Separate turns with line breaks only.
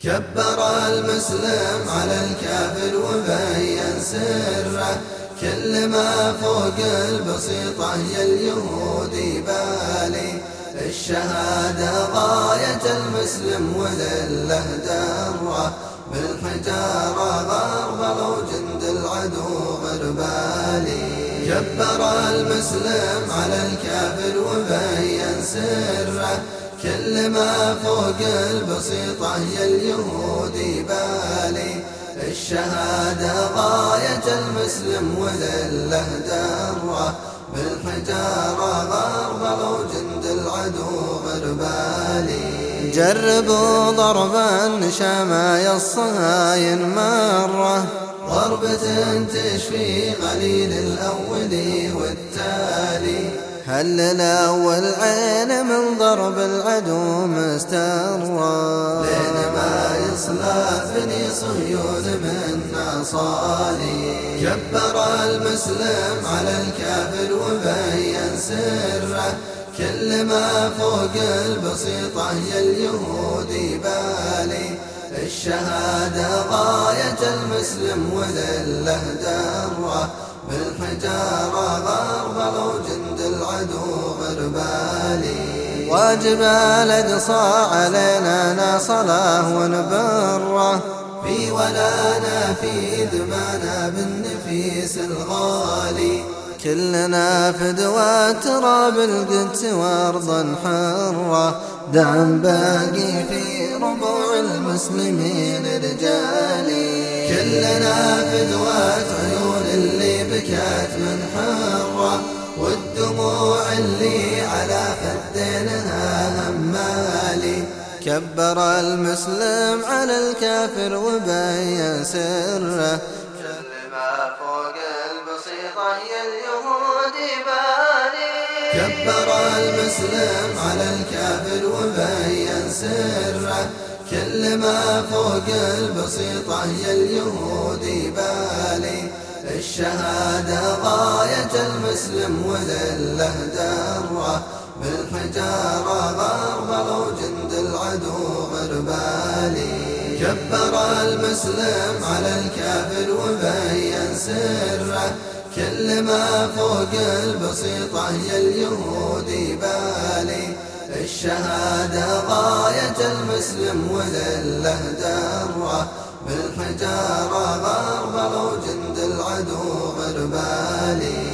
كبر المسلم على الكافر وبين سره كل ما فوق البسيطة يا اليهودي بالي. الشهادة غاية المسلم وذله دره بالحجارة غربلوا جند العدو غربالي كبر المسلم على الكافر وبين سره كل ما فوق البسيطة يا اليهودي بالي الشهادة غاية المسلم وذله دره بالحجارة غربلوا جند العدو غربالي
جربوا ضربا شمايا الصهاين مرة.
ضربة تشفي قليل الأول والتالي.
هل الأول ضرب العدو مسترى
لين ما يصلى بني صهيون من نصالي كبر المسلم على الكافر وبين سره. كل ما فوق البسيطة يا اليهودي بالي. الشهادة غاية المسلم وذله دره. بالحجارة غربلوا جند العدو غربالي.
واجب الأقصى علينا نصله ونبرة.
في ولانا في دمانا بالنفيس الغالي.
كلنا فدوى تراب القدس وأرضا حرة. دعم باقي في ربوع المسلمين رجالي.
كلنا فدوات عيون اللي بكت من
كبر المسلم على الكافر وبين سره.
كلمة فوق البسيطة يا اليهودي بالي كبر المسلم على الكافر وبين سره. كل ما فوق البسيطة يا اليهودي بالي الشهادة غاية المسلم وذله دره. بالحجارة غربلوا جند العدو غربالي. كبر المسلم على الكافر وبين سره. كل ما فوق البسيطة يا اليهودي بالي. الشهادة غاية المسلم وذله دره بالحجارة غربلوا جند العدو غربالي.